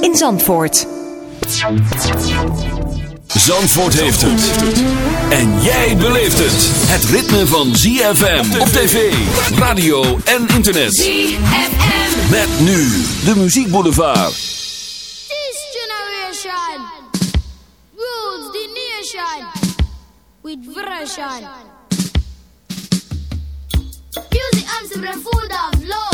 in Zandvoort. Zandvoort heeft het. En jij beleeft het. Het ritme van ZFM op tv, radio en internet. ZFM. Met nu de Muziek Boulevard. This generation rules the nation with version. Music arms bring full of love.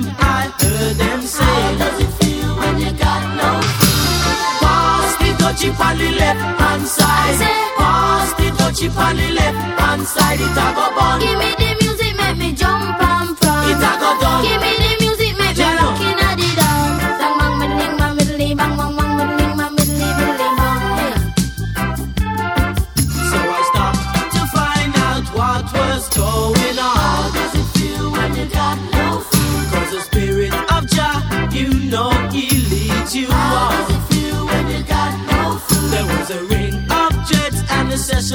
Dreadlocks I heard them say, How does it feel when you got no food? Pass the dutchie on the left hand side. Pass the dutchie on the left hand side. It a go bun. Give me the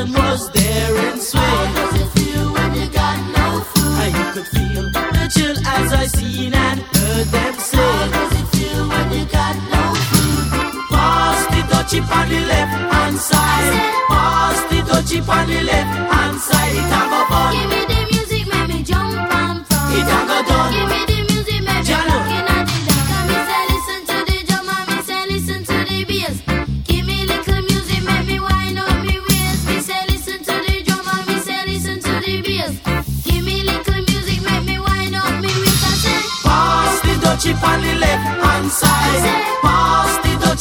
the was there in How does it feel when you got no food? And you could feel the chill as I seen and heard them say. How does it feel when you got no food? Pass the dutchie on the left hand side. Pass the dutchie on the left hand side. It a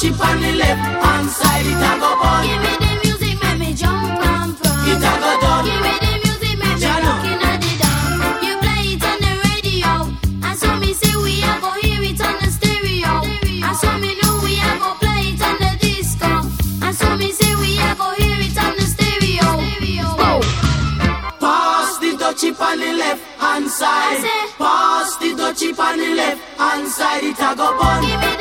dutchie on the left hand side. It a go bun. give me the music, make me jump and prance. It a go done. Give me the music, make me rockin' at the dance. You play it on the radio, and so me say we a go hear it on the stereo. And so me know we a go play it on the disco. And so me say we a go hear it on the stereo. Pass the dutchie on the left hand side. Pass the dutchie on the left hand side. It a go bun.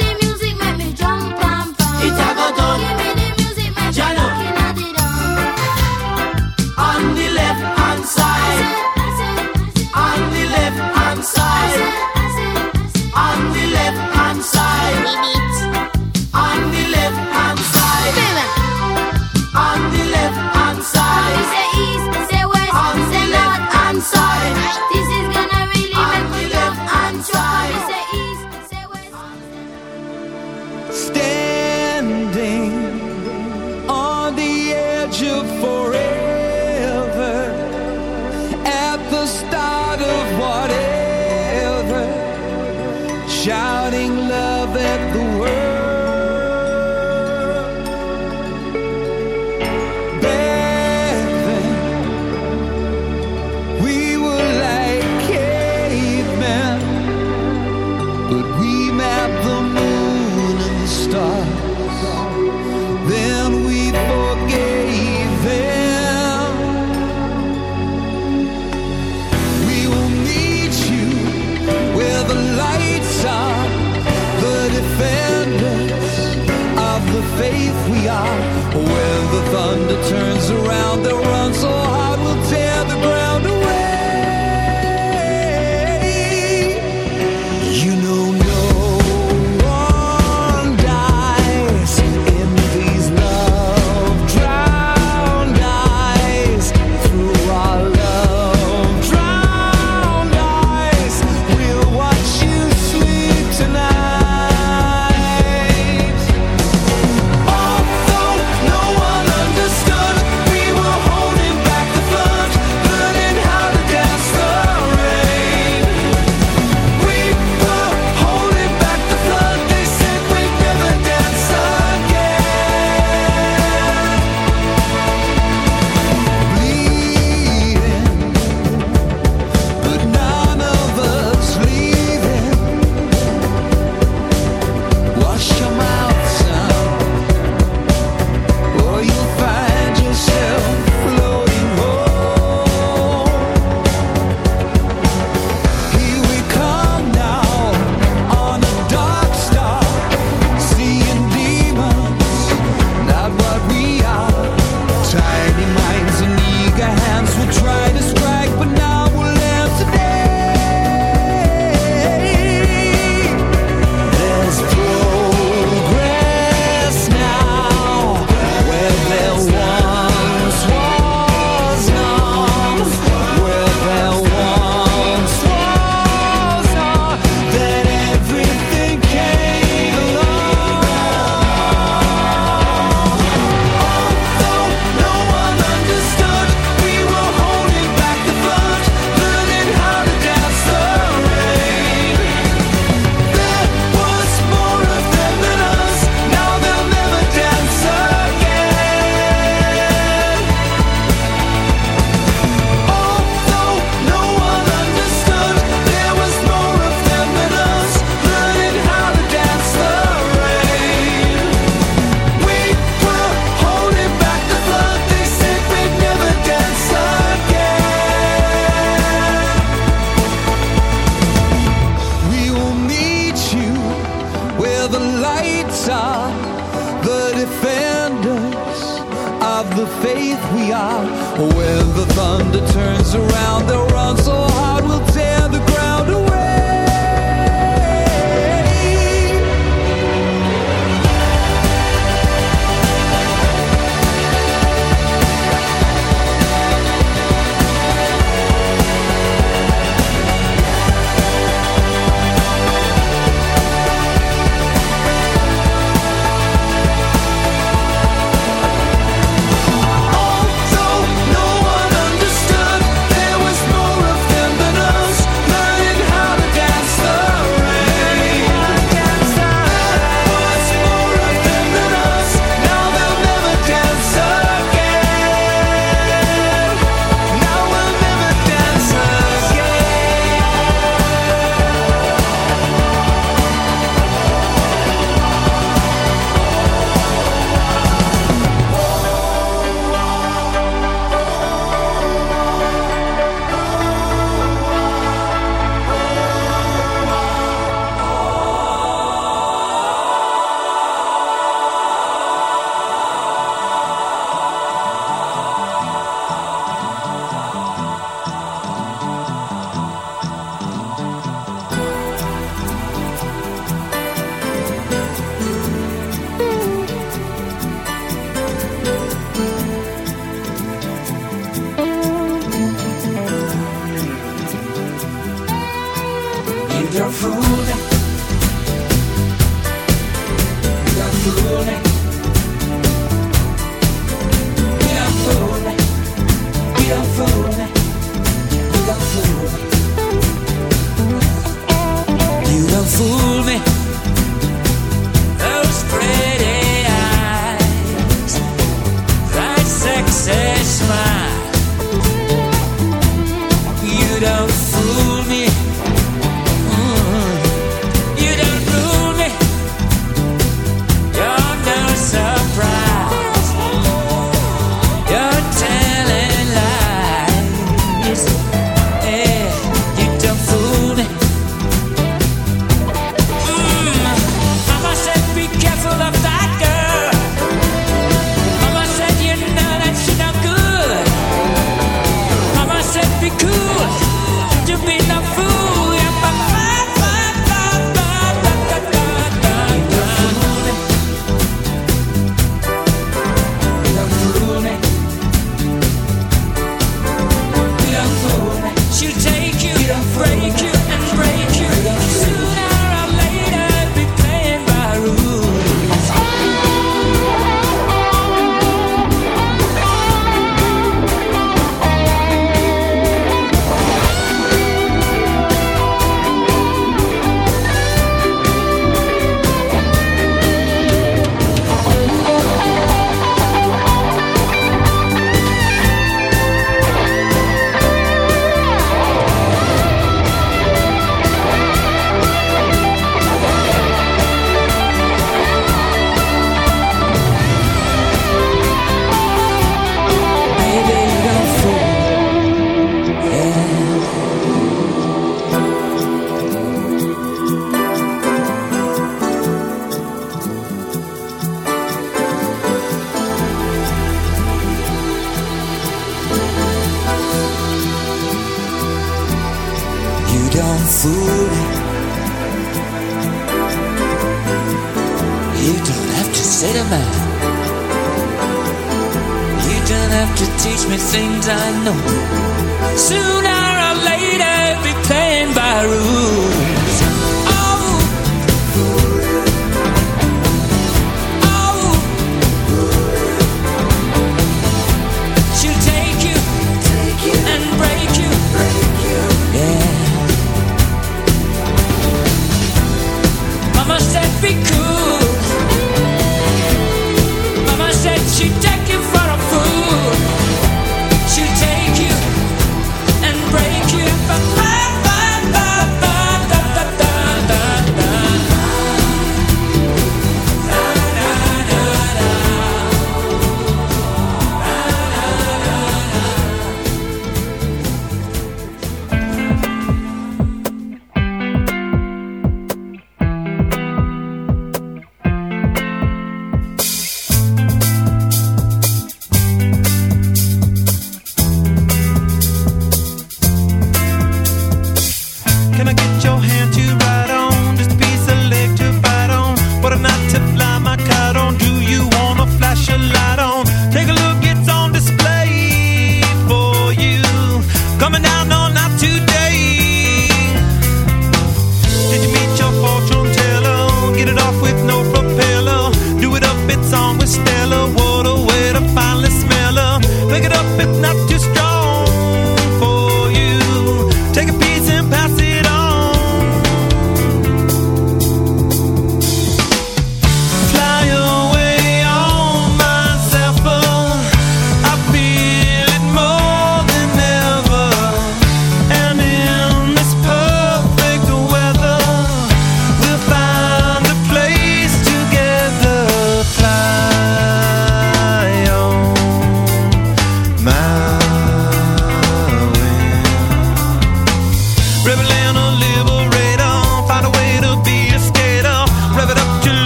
Are.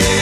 yeah.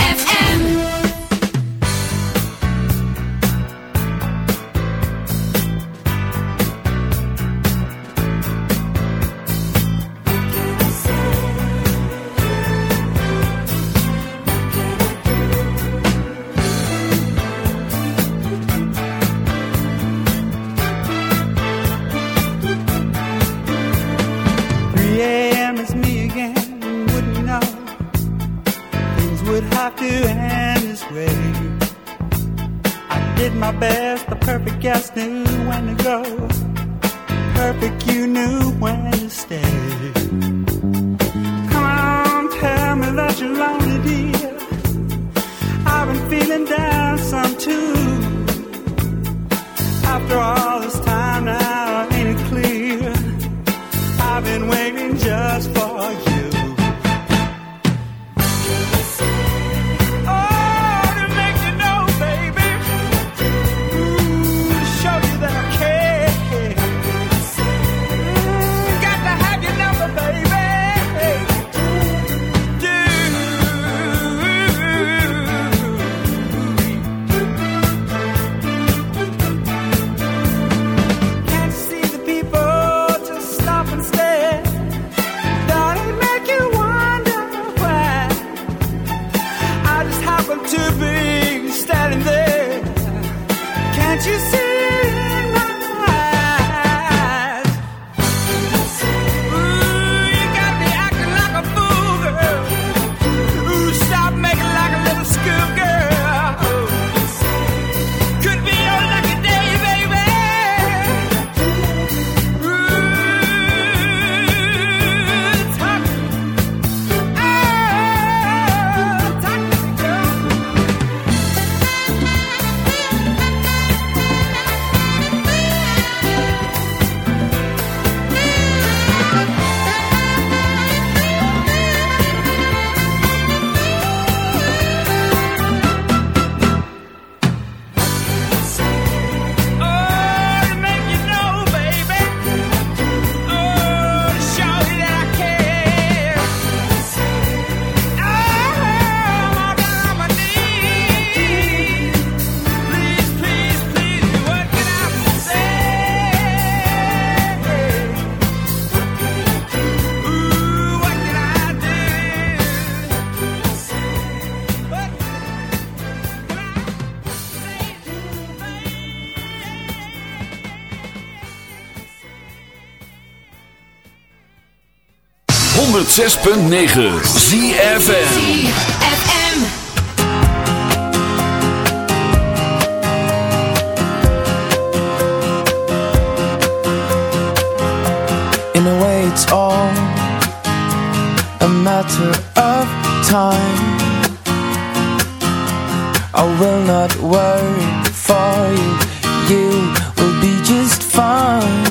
thrive. 106.9 In a way it's all a matter of time. I will not worry for you, you will be just fine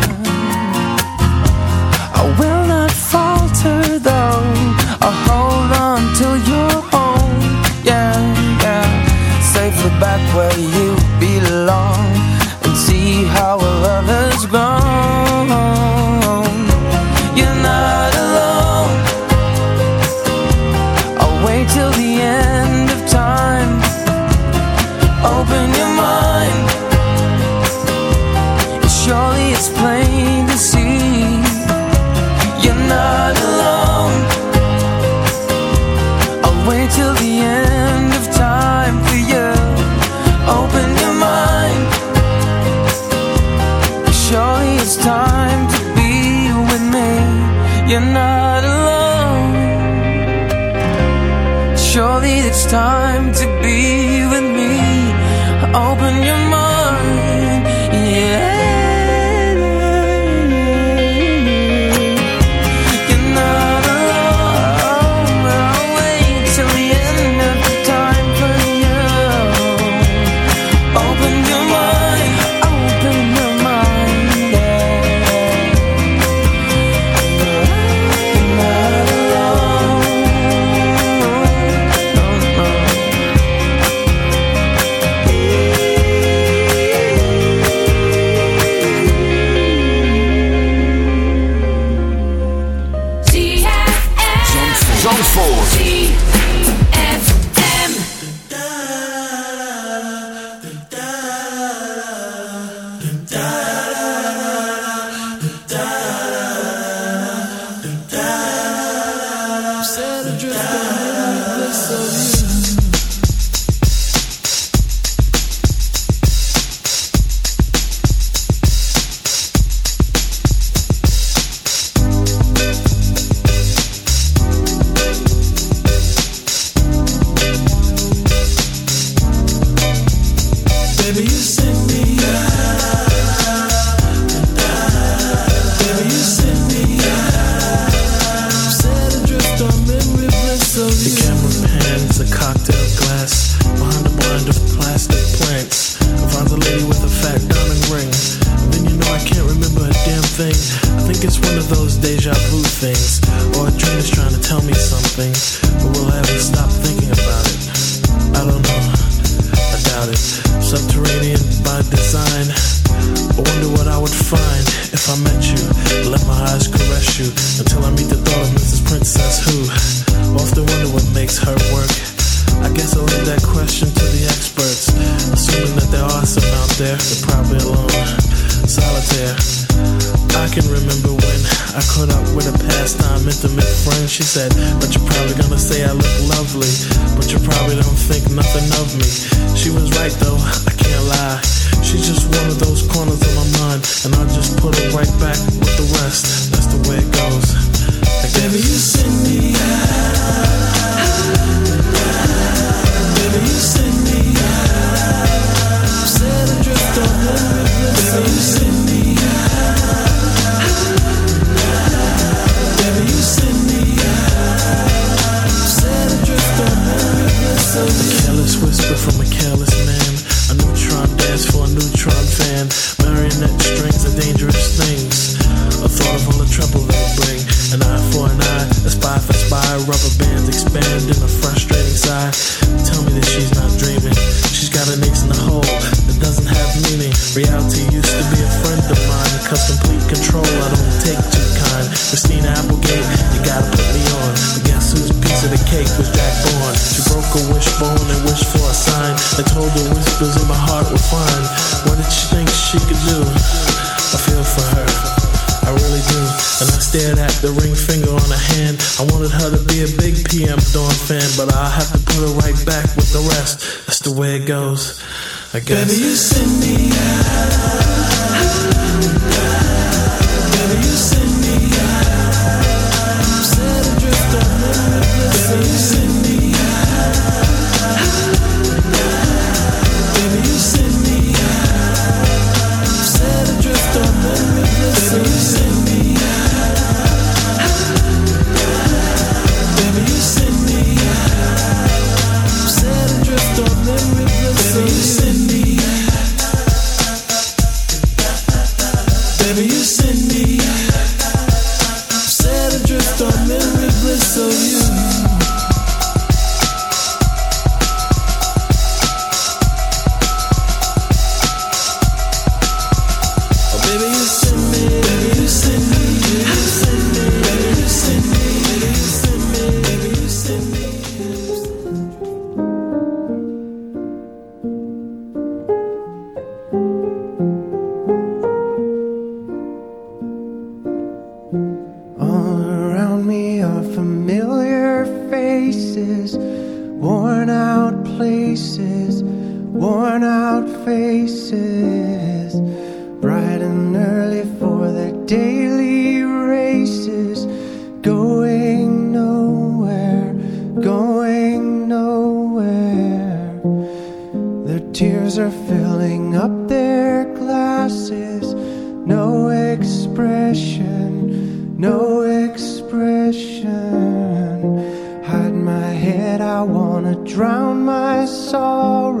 one eye. A spy for spy, rubber bands expand in a frustrating sigh. Tell me that she's not dreaming. She's got an ace in the hole that doesn't have meaning. Reality used to be a friend of mine, cause complete control I don't take too kind. Christina Applegate, you gotta put me on. But guess whose piece of the cake was Jack Bourne? She broke a wishbone and wished for a sign. I told her whispers in my heart were fine. What did she think she could do? I feel for her. I really do. And I stared at the ring Dawn fan, but I have to put it right back with the rest. That's the way it goes, I guess. Baby, you send me out. Out faces, bright and early for their daily races, going nowhere, going nowhere. Their tears are filling up their glasses, no expression, no expression. Hide my head, I wanna drown my sorrow.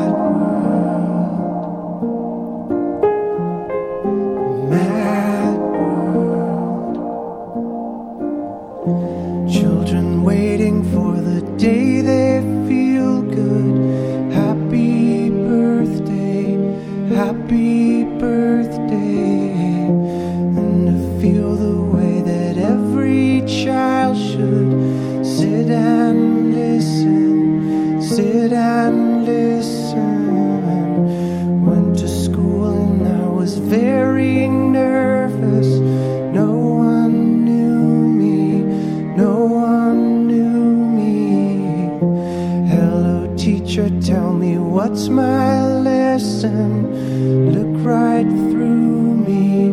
lesson. Look right through me,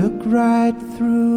look right through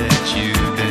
let you down?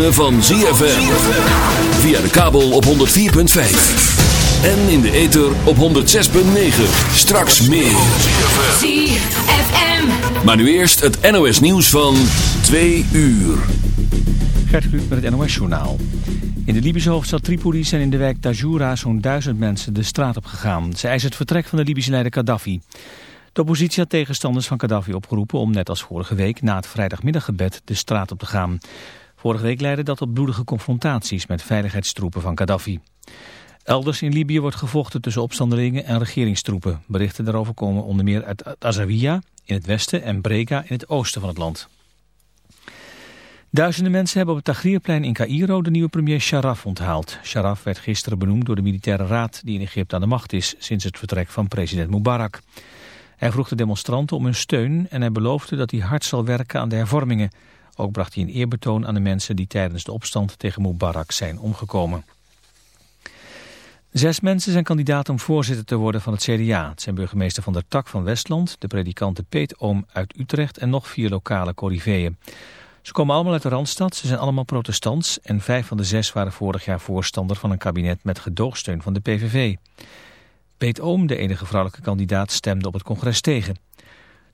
Ritme van ZFM. Via de kabel op 104.5. En in de ether op 106.9. Straks meer. ZFM. Maar nu eerst het NOS nieuws van 2 uur. Gert Kluk met het NOS Journaal. In de Libische hoofdstad Tripoli zijn in de wijk Tajura zo'n duizend mensen de straat op gegaan. Ze eisen het vertrek van de Libische leider Gaddafi. De oppositie had tegenstanders van Gaddafi opgeroepen om net als vorige week na het vrijdagmiddaggebed de straat op te gaan. Vorige week leidde dat tot bloedige confrontaties met veiligheidstroepen van Gaddafi. Elders in Libië wordt gevochten tussen opstandelingen en regeringstroepen. Berichten daarover komen onder meer uit Azawiya in het westen en Brega in het oosten van het land. Duizenden mensen hebben op het Tahrirplein in Cairo de nieuwe premier Sharaf onthaald. Sharaf werd gisteren benoemd door de militaire raad die in Egypte aan de macht is sinds het vertrek van president Mubarak. Hij vroeg de demonstranten om hun steun en hij beloofde dat hij hard zal werken aan de hervormingen. Ook bracht hij een eerbetoon aan de mensen die tijdens de opstand tegen Mubarak zijn omgekomen. Zes mensen zijn kandidaat om voorzitter te worden van het CDA. Het zijn burgemeester Van der Tak van Westland, de predikante Peet Oom uit Utrecht en nog vier lokale corriveeën. Ze komen allemaal uit de Randstad, ze zijn allemaal protestants en vijf van de zes waren vorig jaar voorstander van een kabinet met gedoogsteun van de PVV. Peet Oom, de enige vrouwelijke kandidaat, stemde op het congres tegen.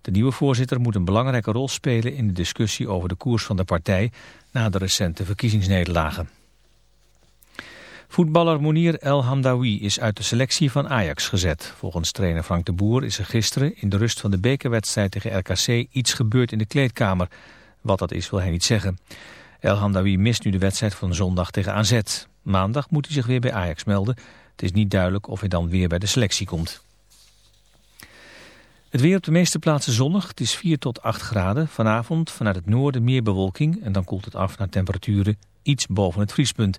De nieuwe voorzitter moet een belangrijke rol spelen in de discussie over de koers van de partij na de recente verkiezingsnederlagen. Voetballer Mounir El Hamdawi is uit de selectie van Ajax gezet. Volgens trainer Frank de Boer is er gisteren in de rust van de bekerwedstrijd tegen RKC iets gebeurd in de kleedkamer. Wat dat is wil hij niet zeggen. El Hamdawi mist nu de wedstrijd van zondag tegen AZ. Maandag moet hij zich weer bij Ajax melden. Het is niet duidelijk of hij dan weer bij de selectie komt. Het weer op de meeste plaatsen zonnig. Het is 4 tot 8 graden. Vanavond vanuit het noorden meer bewolking en dan koelt het af naar temperaturen iets boven het vriespunt.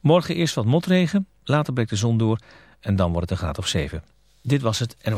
Morgen eerst wat motregen, later breekt de zon door en dan wordt het een graad of 7. Dit was het en